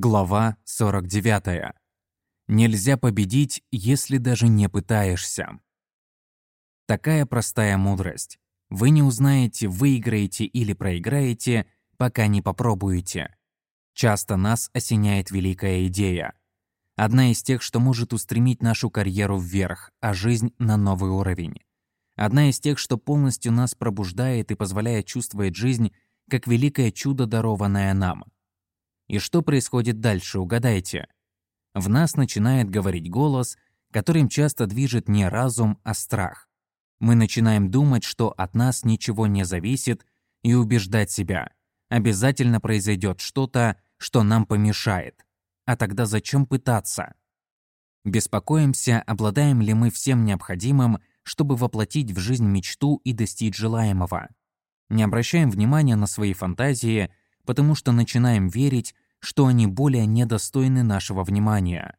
Глава 49. Нельзя победить, если даже не пытаешься. Такая простая мудрость. Вы не узнаете, выиграете или проиграете, пока не попробуете. Часто нас осеняет великая идея. Одна из тех, что может устремить нашу карьеру вверх, а жизнь на новый уровень. Одна из тех, что полностью нас пробуждает и позволяет чувствовать жизнь как великое чудо, дарованное нам. И что происходит дальше, угадайте. В нас начинает говорить голос, которым часто движет не разум, а страх. Мы начинаем думать, что от нас ничего не зависит, и убеждать себя. Обязательно произойдет что-то, что нам помешает. А тогда зачем пытаться? Беспокоимся, обладаем ли мы всем необходимым, чтобы воплотить в жизнь мечту и достичь желаемого не обращаем внимания на свои фантазии, потому что начинаем верить, что они более недостойны нашего внимания.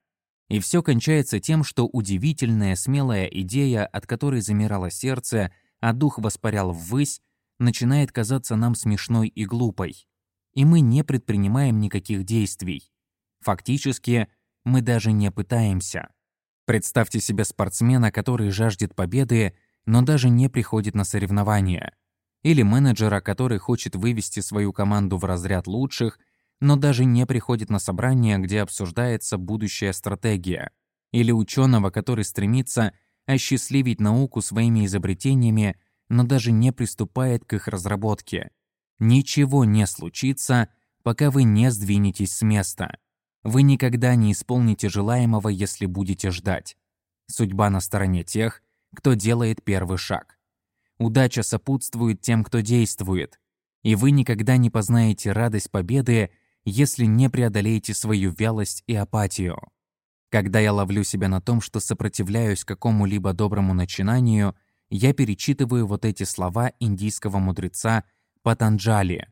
И все кончается тем, что удивительная, смелая идея, от которой замирало сердце, а дух воспарял ввысь, начинает казаться нам смешной и глупой. И мы не предпринимаем никаких действий. Фактически, мы даже не пытаемся. Представьте себе спортсмена, который жаждет победы, но даже не приходит на соревнования или менеджера, который хочет вывести свою команду в разряд лучших, но даже не приходит на собрание, где обсуждается будущая стратегия, или ученого, который стремится осчастливить науку своими изобретениями, но даже не приступает к их разработке. Ничего не случится, пока вы не сдвинетесь с места. Вы никогда не исполните желаемого, если будете ждать. Судьба на стороне тех, кто делает первый шаг. Удача сопутствует тем, кто действует. И вы никогда не познаете радость победы, если не преодолеете свою вялость и апатию. Когда я ловлю себя на том, что сопротивляюсь какому-либо доброму начинанию, я перечитываю вот эти слова индийского мудреца Патанджали.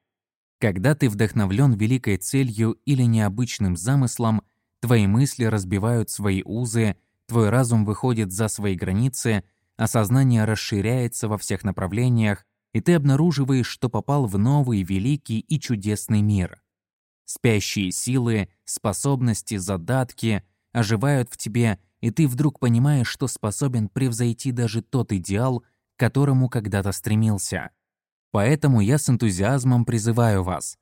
Когда ты вдохновлен великой целью или необычным замыслом, твои мысли разбивают свои узы, твой разум выходит за свои границы – осознание расширяется во всех направлениях, и ты обнаруживаешь, что попал в новый, великий и чудесный мир. Спящие силы, способности, задатки оживают в тебе, и ты вдруг понимаешь, что способен превзойти даже тот идеал, к которому когда-то стремился. Поэтому я с энтузиазмом призываю вас.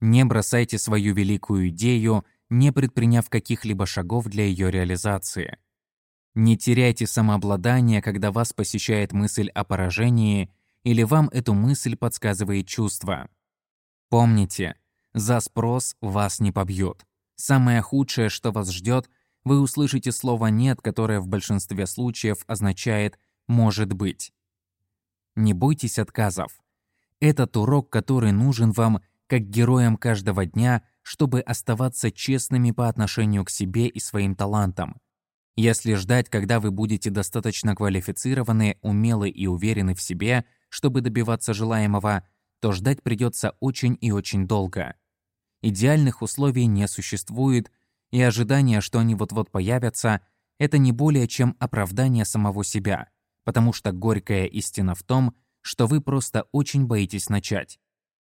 Не бросайте свою великую идею, не предприняв каких-либо шагов для ее реализации. Не теряйте самообладание, когда вас посещает мысль о поражении или вам эту мысль подсказывает чувство. Помните, за спрос вас не побьют. Самое худшее, что вас ждет, вы услышите слово «нет», которое в большинстве случаев означает «может быть». Не бойтесь отказов. Этот урок, который нужен вам, как героям каждого дня, чтобы оставаться честными по отношению к себе и своим талантам – если ждать, когда вы будете достаточно квалифицированы, умелы и уверены в себе, чтобы добиваться желаемого, то ждать придется очень и очень долго. Идеальных условий не существует, и ожидание, что они вот-вот появятся, это не более чем оправдание самого себя, потому что горькая истина в том, что вы просто очень боитесь начать.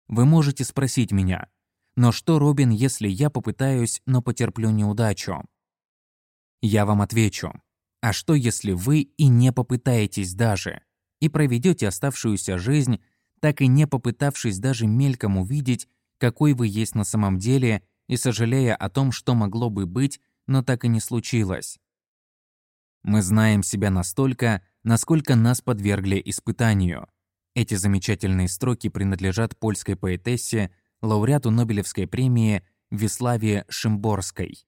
Вы можете спросить меня, но что, Робин, если я попытаюсь, но потерплю неудачу? Я вам отвечу. А что, если вы и не попытаетесь даже, и проведете оставшуюся жизнь, так и не попытавшись даже мельком увидеть, какой вы есть на самом деле, и сожалея о том, что могло бы быть, но так и не случилось? Мы знаем себя настолько, насколько нас подвергли испытанию. Эти замечательные строки принадлежат польской поэтессе, лауреату Нобелевской премии Виславе Шимборской.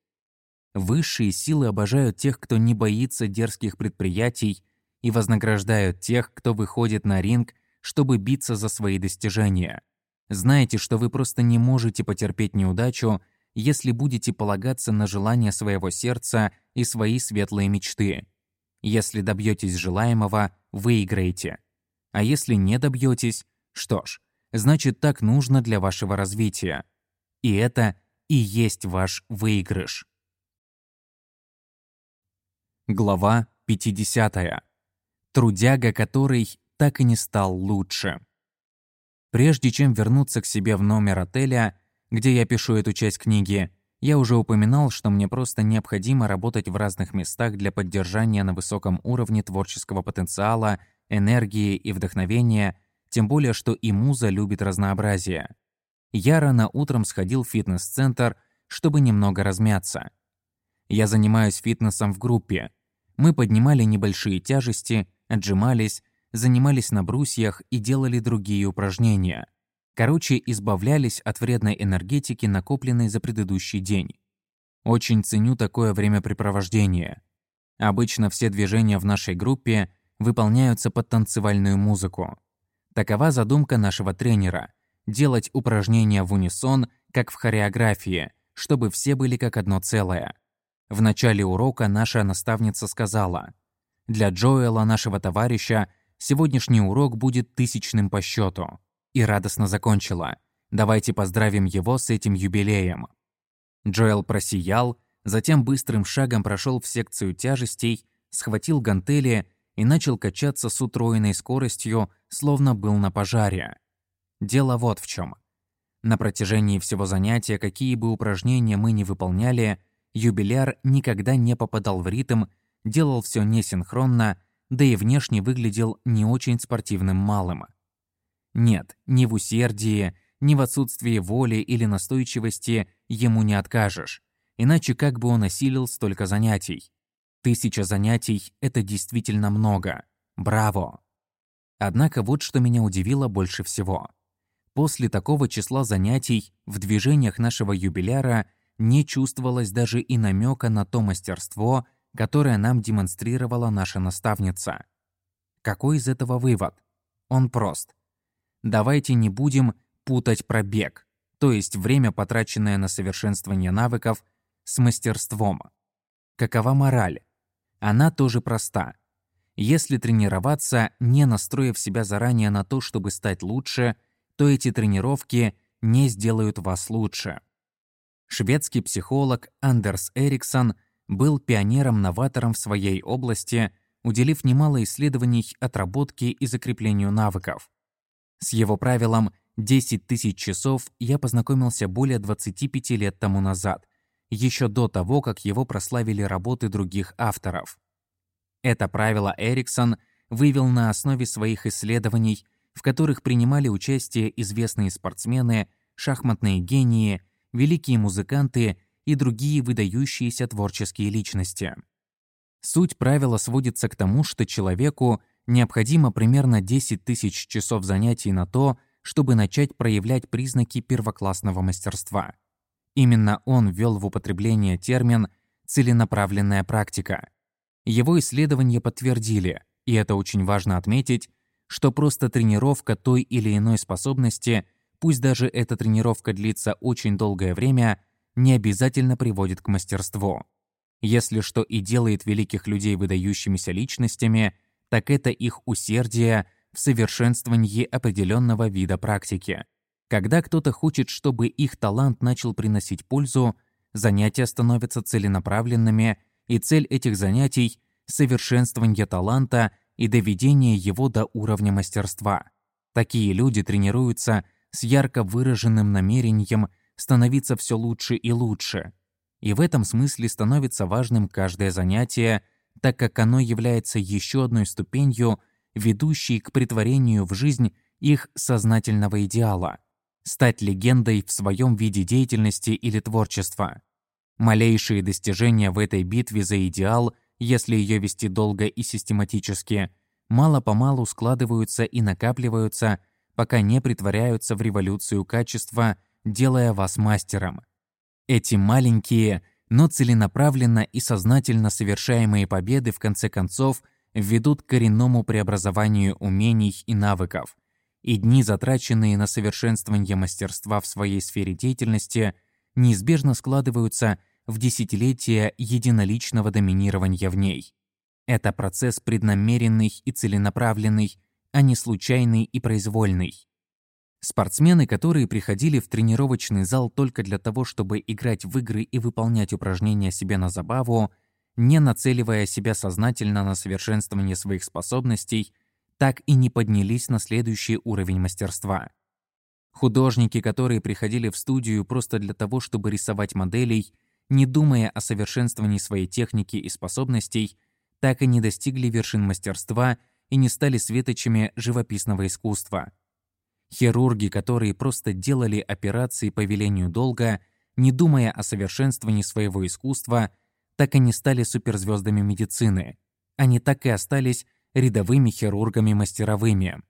Высшие силы обожают тех, кто не боится дерзких предприятий и вознаграждают тех, кто выходит на ринг, чтобы биться за свои достижения. Знаете, что вы просто не можете потерпеть неудачу, если будете полагаться на желание своего сердца и свои светлые мечты. Если добьетесь желаемого, выиграете. А если не добьетесь, что ж, значит так нужно для вашего развития. И это и есть ваш выигрыш. Глава 50. Трудяга, который так и не стал лучше. Прежде чем вернуться к себе в номер отеля, где я пишу эту часть книги, я уже упоминал, что мне просто необходимо работать в разных местах для поддержания на высоком уровне творческого потенциала, энергии и вдохновения, тем более, что и муза любит разнообразие. Я рано утром сходил в фитнес-центр, чтобы немного размяться. Я занимаюсь фитнесом в группе. Мы поднимали небольшие тяжести, отжимались, занимались на брусьях и делали другие упражнения. Короче, избавлялись от вредной энергетики, накопленной за предыдущий день. Очень ценю такое времяпрепровождение. Обычно все движения в нашей группе выполняются под танцевальную музыку. Такова задумка нашего тренера – делать упражнения в унисон, как в хореографии, чтобы все были как одно целое. В начале урока наша наставница сказала, «Для Джоэла, нашего товарища, сегодняшний урок будет тысячным по счету и радостно закончила. «Давайте поздравим его с этим юбилеем». Джоэл просиял, затем быстрым шагом прошел в секцию тяжестей, схватил гантели и начал качаться с утроенной скоростью, словно был на пожаре. Дело вот в чем. На протяжении всего занятия, какие бы упражнения мы ни выполняли, юбиляр никогда не попадал в ритм, делал все несинхронно, да и внешне выглядел не очень спортивным малым. Нет, ни в усердии, ни в отсутствии воли или настойчивости ему не откажешь. Иначе как бы он осилил столько занятий? Тысяча занятий – это действительно много. Браво! Однако вот что меня удивило больше всего. После такого числа занятий в движениях нашего юбиляра не чувствовалось даже и намека на то мастерство, которое нам демонстрировала наша наставница. Какой из этого вывод? Он прост давайте не будем путать пробег, то есть время, потраченное на совершенствование навыков, с мастерством. Какова мораль? Она тоже проста. Если тренироваться, не настроив себя заранее на то, чтобы стать лучше, то эти тренировки не сделают вас лучше. Шведский психолог Андерс Эриксон был пионером-новатором в своей области, уделив немало исследований отработке и закреплению навыков. С его правилом 10 тысяч часов я познакомился более 25 лет тому назад, еще до того, как его прославили работы других авторов. Это правило Эриксон вывел на основе своих исследований, в которых принимали участие известные спортсмены, шахматные гении, великие музыканты и другие выдающиеся творческие личности. Суть правила сводится к тому, что человеку – необходимо примерно 10 тысяч часов занятий на то, чтобы начать проявлять признаки первоклассного мастерства. Именно он ввел в употребление термин «целенаправленная практика». Его исследования подтвердили, и это очень важно отметить, что просто тренировка той или иной способности, пусть даже эта тренировка длится очень долгое время, не обязательно приводит к мастерству. Если что и делает великих людей выдающимися личностями – так это их усердие в совершенствовании определенного вида практики. Когда кто-то хочет, чтобы их талант начал приносить пользу, занятия становятся целенаправленными, и цель этих занятий – совершенствование таланта и доведение его до уровня мастерства. Такие люди тренируются с ярко выраженным намерением становиться все лучше и лучше. И в этом смысле становится важным каждое занятие – так как оно является еще одной ступенью, ведущей к притворению в жизнь их сознательного идеала – стать легендой в своем виде деятельности или творчества. Малейшие достижения в этой битве за идеал, если ее вести долго и систематически, мало-помалу складываются и накапливаются, пока не притворяются в революцию качества, делая вас мастером. Эти маленькие – но целенаправленно и сознательно совершаемые победы в конце концов ведут к коренному преобразованию умений и навыков, и дни, затраченные на совершенствование мастерства в своей сфере деятельности, неизбежно складываются в десятилетия единоличного доминирования в ней. Это процесс преднамеренный и целенаправленный, а не случайный и произвольный. Спортсмены, которые приходили в тренировочный зал только для того, чтобы играть в игры и выполнять упражнения себе на забаву, не нацеливая себя сознательно на совершенствование своих способностей, так и не поднялись на следующий уровень мастерства. Художники, которые приходили в студию просто для того, чтобы рисовать моделей, не думая о совершенствовании своей техники и способностей, так и не достигли вершин мастерства и не стали светочами живописного искусства. Хирурги, которые просто делали операции по велению долга, не думая о совершенствовании своего искусства, так и не стали суперзвездами медицины. Они так и остались рядовыми хирургами-мастеровыми.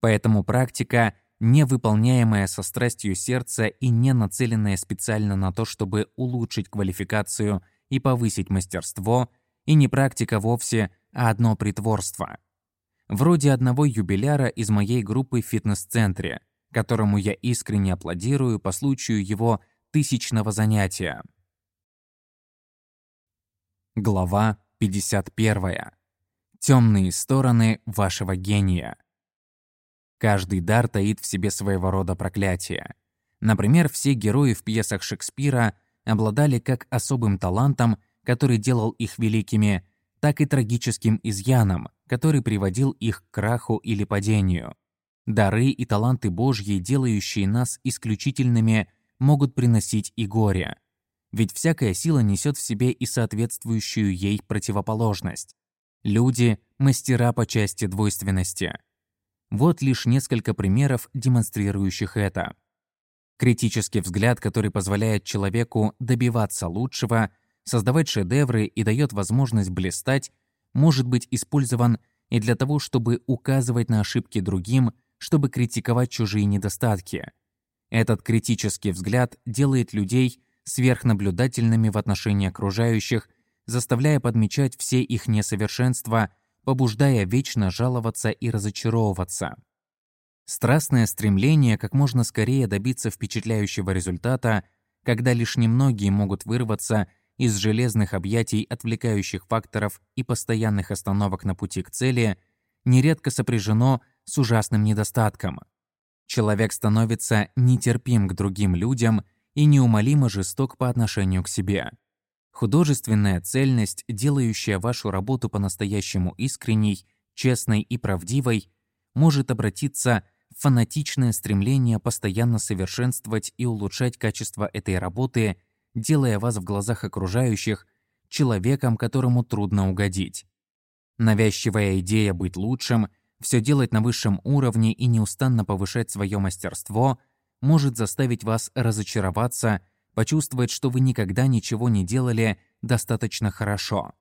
Поэтому практика, невыполняемая со страстью сердца и не нацеленная специально на то, чтобы улучшить квалификацию и повысить мастерство, и не практика вовсе, а одно притворство. Вроде одного юбиляра из моей группы в фитнес-центре, которому я искренне аплодирую по случаю его тысячного занятия. Глава 51. Темные стороны вашего гения. Каждый дар таит в себе своего рода проклятие. Например, все герои в пьесах Шекспира обладали как особым талантом, который делал их великими, так и трагическим изъяном, который приводил их к краху или падению. Дары и таланты Божьи, делающие нас исключительными, могут приносить и горе. Ведь всякая сила несет в себе и соответствующую ей противоположность. Люди – мастера по части двойственности. Вот лишь несколько примеров, демонстрирующих это. Критический взгляд, который позволяет человеку добиваться лучшего, создавать шедевры и дает возможность блистать, может быть использован и для того, чтобы указывать на ошибки другим, чтобы критиковать чужие недостатки. Этот критический взгляд делает людей сверхнаблюдательными в отношении окружающих, заставляя подмечать все их несовершенства, побуждая вечно жаловаться и разочаровываться. Страстное стремление как можно скорее добиться впечатляющего результата, когда лишь немногие могут вырваться из железных объятий отвлекающих факторов и постоянных остановок на пути к цели, нередко сопряжено с ужасным недостатком. Человек становится нетерпим к другим людям и неумолимо жесток по отношению к себе. Художественная цельность, делающая вашу работу по-настоящему искренней, честной и правдивой, может обратиться в фанатичное стремление постоянно совершенствовать и улучшать качество этой работы делая вас в глазах окружающих человеком, которому трудно угодить. Навязчивая идея быть лучшим, все делать на высшем уровне и неустанно повышать свое мастерство может заставить вас разочароваться, почувствовать, что вы никогда ничего не делали достаточно хорошо.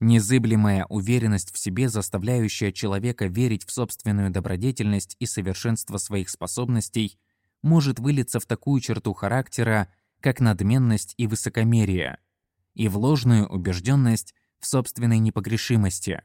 Незыблемая уверенность в себе, заставляющая человека верить в собственную добродетельность и совершенство своих способностей, может вылиться в такую черту характера, как надменность и высокомерие, и в ложную убежденность в собственной непогрешимости.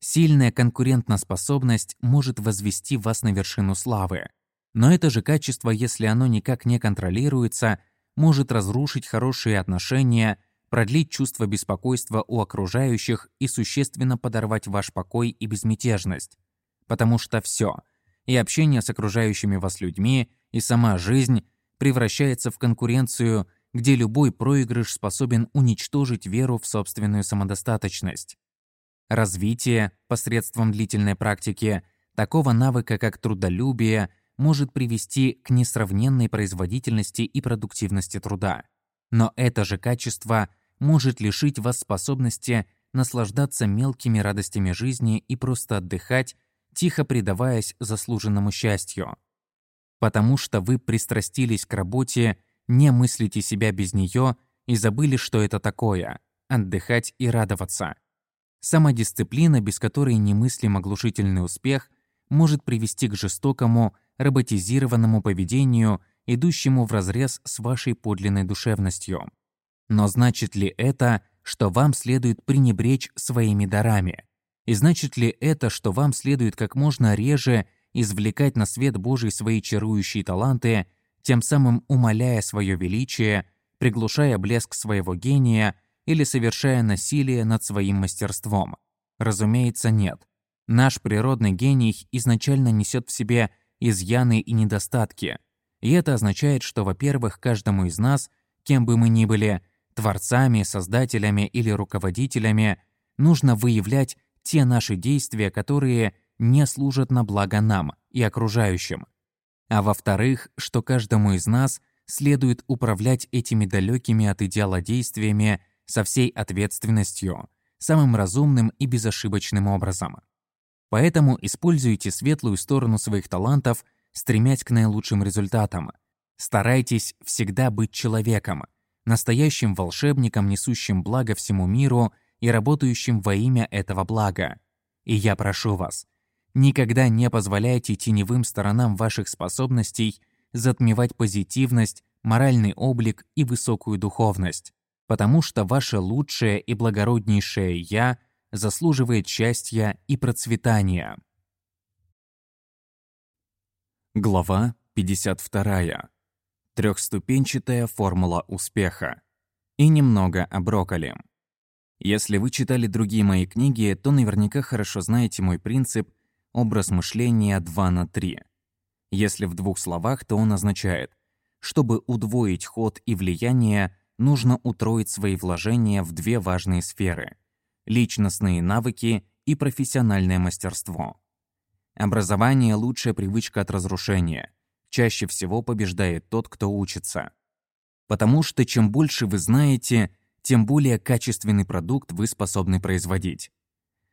Сильная конкурентоспособность может возвести вас на вершину славы, но это же качество, если оно никак не контролируется, может разрушить хорошие отношения, продлить чувство беспокойства у окружающих и существенно подорвать ваш покой и безмятежность. Потому что все, и общение с окружающими вас людьми, и сама жизнь превращается в конкуренцию, где любой проигрыш способен уничтожить веру в собственную самодостаточность. Развитие посредством длительной практики такого навыка, как трудолюбие, может привести к несравненной производительности и продуктивности труда. Но это же качество может лишить вас способности наслаждаться мелкими радостями жизни и просто отдыхать, тихо предаваясь заслуженному счастью потому что вы пристрастились к работе, не мыслите себя без нее и забыли, что это такое – отдыхать и радоваться. Самодисциплина, без которой немыслим оглушительный успех, может привести к жестокому, роботизированному поведению, идущему вразрез с вашей подлинной душевностью. Но значит ли это, что вам следует пренебречь своими дарами? И значит ли это, что вам следует как можно реже извлекать на свет Божий свои чарующие таланты, тем самым умаляя свое величие, приглушая блеск своего гения или совершая насилие над своим мастерством? Разумеется, нет. Наш природный гений изначально несет в себе изъяны и недостатки. И это означает, что, во-первых, каждому из нас, кем бы мы ни были, творцами, создателями или руководителями, нужно выявлять те наши действия, которые не служат на благо нам и окружающим. А во-вторых, что каждому из нас следует управлять этими далекими от идеала действиями со всей ответственностью, самым разумным и безошибочным образом. Поэтому используйте светлую сторону своих талантов, стремясь к наилучшим результатам. Старайтесь всегда быть человеком, настоящим волшебником, несущим благо всему миру и работающим во имя этого блага. И я прошу вас, никогда не позволяйте теневым сторонам ваших способностей затмевать позитивность, моральный облик и высокую духовность, потому что ваше лучшее и благороднейшее «я» заслуживает счастья и процветания. Глава 52. Трехступенчатая формула успеха. И немного о брокколи. Если вы читали другие мои книги, то наверняка хорошо знаете мой принцип «образ мышления 2 на 3». Если в двух словах, то он означает, чтобы удвоить ход и влияние, нужно утроить свои вложения в две важные сферы – личностные навыки и профессиональное мастерство. Образование – лучшая привычка от разрушения. Чаще всего побеждает тот, кто учится. Потому что чем больше вы знаете – тем более качественный продукт вы способны производить.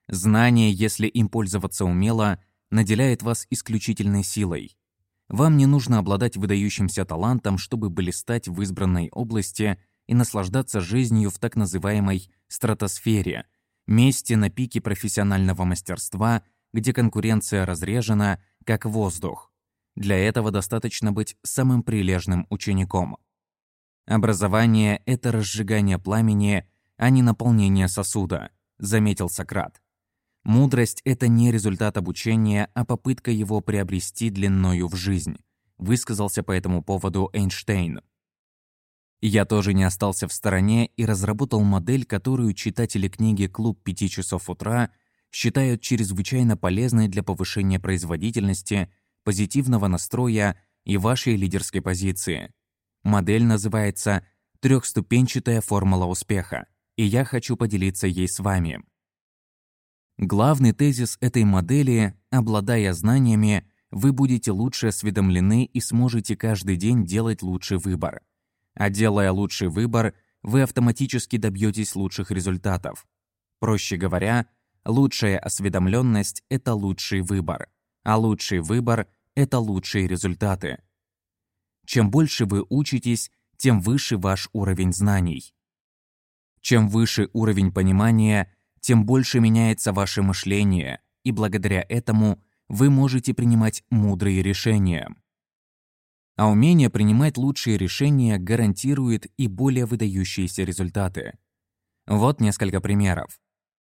Знание, если им пользоваться умело, наделяет вас исключительной силой. Вам не нужно обладать выдающимся талантом, чтобы блистать в избранной области и наслаждаться жизнью в так называемой стратосфере, месте на пике профессионального мастерства, где конкуренция разрежена, как воздух. Для этого достаточно быть самым прилежным учеником. Образование — это разжигание пламени, а не наполнение сосуда, заметил Сократ. Мудрость — это не результат обучения, а попытка его приобрести длиною в жизнь, высказался по этому поводу Эйнштейн. Я тоже не остался в стороне и разработал модель, которую читатели книги «Клуб пяти часов утра» считают чрезвычайно полезной для повышения производительности, позитивного настроя и вашей лидерской позиции. Модель называется «Трехступенчатая формула успеха», и я хочу поделиться ей с вами. Главный тезис этой модели – обладая знаниями, вы будете лучше осведомлены и сможете каждый день делать лучший выбор. А делая лучший выбор, вы автоматически добьетесь лучших результатов. Проще говоря, лучшая осведомленность – это лучший выбор, а лучший выбор – это лучшие результаты. Чем больше вы учитесь, тем выше ваш уровень знаний. Чем выше уровень понимания, тем больше меняется ваше мышление, и благодаря этому вы можете принимать мудрые решения. А умение принимать лучшие решения гарантирует и более выдающиеся результаты. Вот несколько примеров.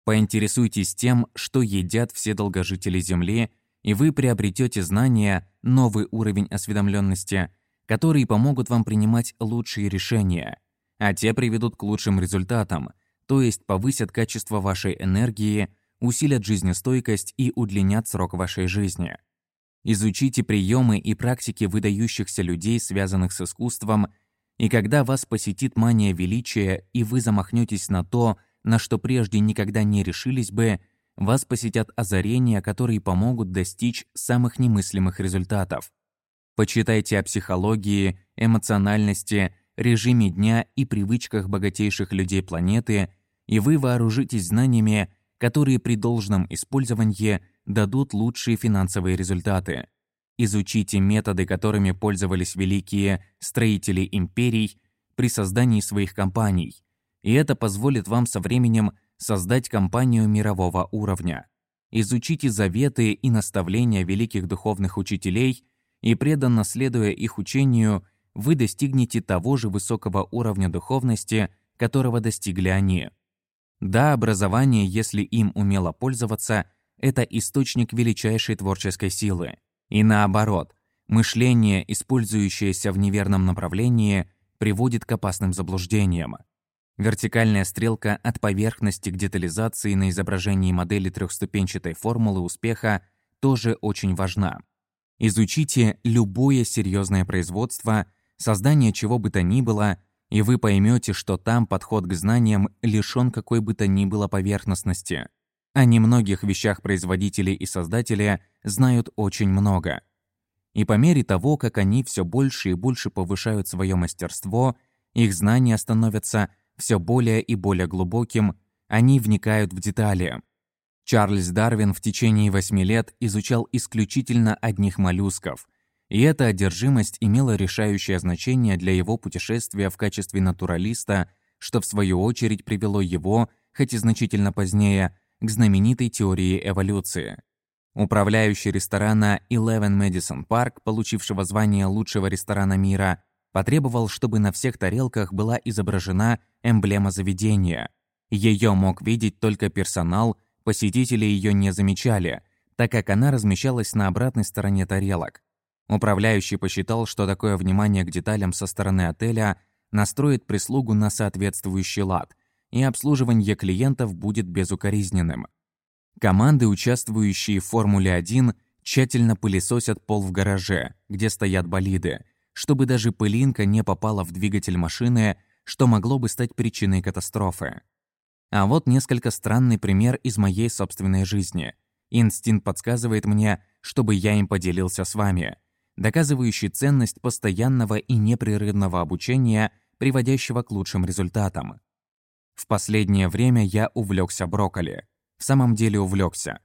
Поинтересуйтесь тем, что едят все долгожители Земли, и вы приобретете знания, новый уровень осведомленности – которые помогут вам принимать лучшие решения, а те приведут к лучшим результатам, то есть повысят качество вашей энергии, усилят жизнестойкость и удлинят срок вашей жизни. Изучите приемы и практики выдающихся людей, связанных с искусством, и когда вас посетит мания величия, и вы замахнетесь на то, на что прежде никогда не решились бы, вас посетят озарения, которые помогут достичь самых немыслимых результатов. Почитайте о психологии, эмоциональности, режиме дня и привычках богатейших людей планеты, и вы вооружитесь знаниями, которые при должном использовании дадут лучшие финансовые результаты. Изучите методы, которыми пользовались великие строители империй при создании своих компаний, и это позволит вам со временем создать компанию мирового уровня. Изучите заветы и наставления великих духовных учителей и преданно следуя их учению, вы достигнете того же высокого уровня духовности, которого достигли они. Да, образование, если им умело пользоваться, это источник величайшей творческой силы. И наоборот, мышление, использующееся в неверном направлении, приводит к опасным заблуждениям. Вертикальная стрелка от поверхности к детализации на изображении модели трехступенчатой формулы успеха тоже очень важна. Изучите любое серьезное производство, создание чего бы то ни было, и вы поймете, что там подход к знаниям лишен какой бы то ни было поверхностности. О немногих вещах производители и создатели знают очень много. И по мере того, как они все больше и больше повышают свое мастерство, их знания становятся все более и более глубоким, они вникают в детали. Чарльз Дарвин в течение восьми лет изучал исключительно одних моллюсков, и эта одержимость имела решающее значение для его путешествия в качестве натуралиста, что в свою очередь привело его, хоть и значительно позднее, к знаменитой теории эволюции. Управляющий ресторана Eleven Madison Park, получившего звание лучшего ресторана мира, потребовал, чтобы на всех тарелках была изображена эмблема заведения. Ее мог видеть только персонал, посетители ее не замечали, так как она размещалась на обратной стороне тарелок. Управляющий посчитал, что такое внимание к деталям со стороны отеля настроит прислугу на соответствующий лад, и обслуживание клиентов будет безукоризненным. Команды, участвующие в Формуле-1, тщательно пылесосят пол в гараже, где стоят болиды, чтобы даже пылинка не попала в двигатель машины, что могло бы стать причиной катастрофы. А вот несколько странный пример из моей собственной жизни. Инстинкт подсказывает мне, чтобы я им поделился с вами, доказывающий ценность постоянного и непрерывного обучения, приводящего к лучшим результатам. В последнее время я увлекся брокколи. В самом деле увлекся.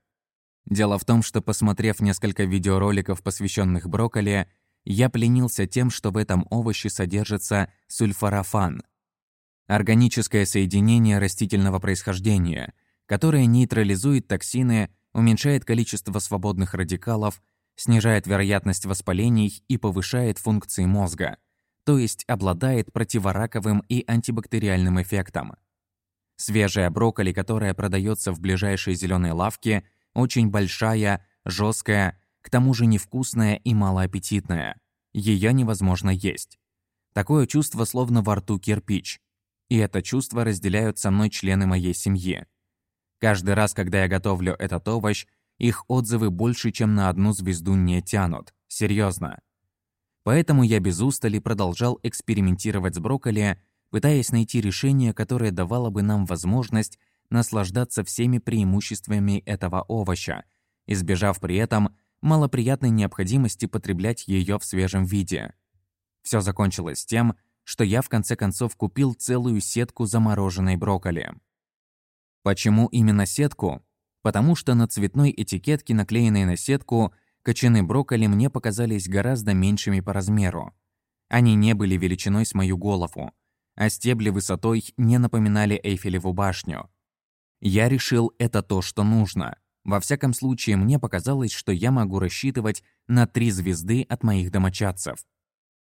Дело в том, что посмотрев несколько видеороликов, посвященных брокколи, я пленился тем, что в этом овоще содержится сульфорафан – органическое соединение растительного происхождения, которое нейтрализует токсины, уменьшает количество свободных радикалов, снижает вероятность воспалений и повышает функции мозга, то есть обладает противораковым и антибактериальным эффектом. Свежая брокколи, которая продается в ближайшей зеленой лавке, очень большая, жесткая, к тому же невкусная и малоаппетитная. Ее невозможно есть. Такое чувство словно во рту кирпич. И это чувство разделяют со мной члены моей семьи. Каждый раз, когда я готовлю этот овощ, их отзывы больше, чем на одну звезду не тянут. Серьезно. Поэтому я без устали продолжал экспериментировать с брокколи пытаясь найти решение, которое давало бы нам возможность наслаждаться всеми преимуществами этого овоща, избежав при этом малоприятной необходимости потреблять ее в свежем виде. Все закончилось тем, что я в конце концов купил целую сетку замороженной брокколи. Почему именно сетку? Потому что на цветной этикетке, наклеенной на сетку, кочаны брокколи мне показались гораздо меньшими по размеру. Они не были величиной с мою голову, а стебли высотой не напоминали Эйфелеву башню. Я решил, это то, что нужно. Во всяком случае, мне показалось, что я могу рассчитывать на три звезды от моих домочадцев.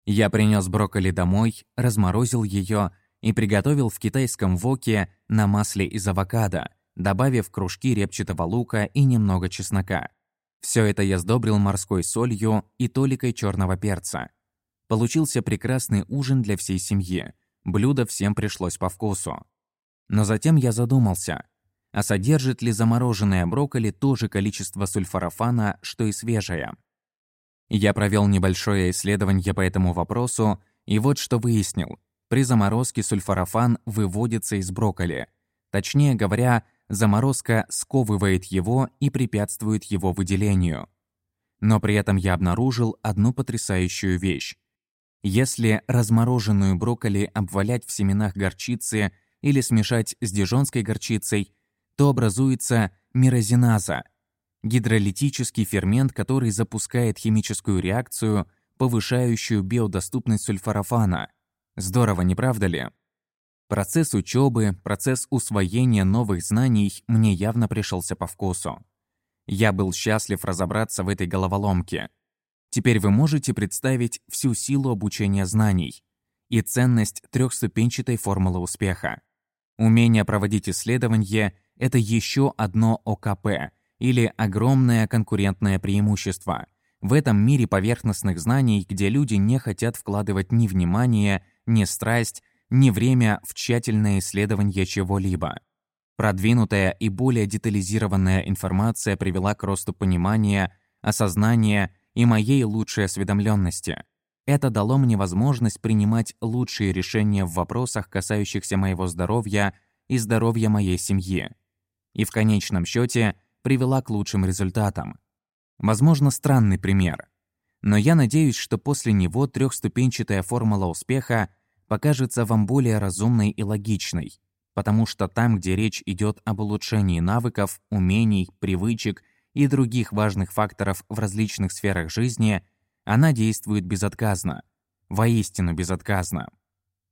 Я принес брокколи домой, разморозил ее и приготовил в китайском воке на масле из авокадо, добавив кружки репчатого лука и немного чеснока. Все это я сдобрил морской солью и толикой черного перца. Получился прекрасный ужин для всей семьи, Блюдо всем пришлось по вкусу. Но затем я задумался, а содержит ли замороженное брокколи то же количество сульфорафана, что и свежее? Я провел небольшое исследование по этому вопросу, и вот что выяснил. При заморозке сульфорафан выводится из брокколи. Точнее говоря, заморозка сковывает его и препятствует его выделению. Но при этом я обнаружил одну потрясающую вещь. Если размороженную брокколи обвалять в семенах горчицы или смешать с дижонской горчицей, то образуется мирозиназа – гидролитический фермент, который запускает химическую реакцию, повышающую биодоступность сульфорафана. Здорово, не правда ли? Процесс учебы, процесс усвоения новых знаний мне явно пришелся по вкусу. Я был счастлив разобраться в этой головоломке – Теперь вы можете представить всю силу обучения знаний и ценность трехступенчатой формулы успеха. Умение проводить исследования – это еще одно ОКП или огромное конкурентное преимущество. В этом мире поверхностных знаний, где люди не хотят вкладывать ни внимание, ни страсть, ни время в тщательное исследование чего-либо. Продвинутая и более детализированная информация привела к росту понимания, осознания и моей лучшей осведомленности. Это дало мне возможность принимать лучшие решения в вопросах, касающихся моего здоровья и здоровья моей семьи. И в конечном счете привела к лучшим результатам. Возможно, странный пример. Но я надеюсь, что после него трехступенчатая формула успеха покажется вам более разумной и логичной, потому что там, где речь идет об улучшении навыков, умений, привычек и других важных факторов в различных сферах жизни, она действует безотказно. Воистину безотказно.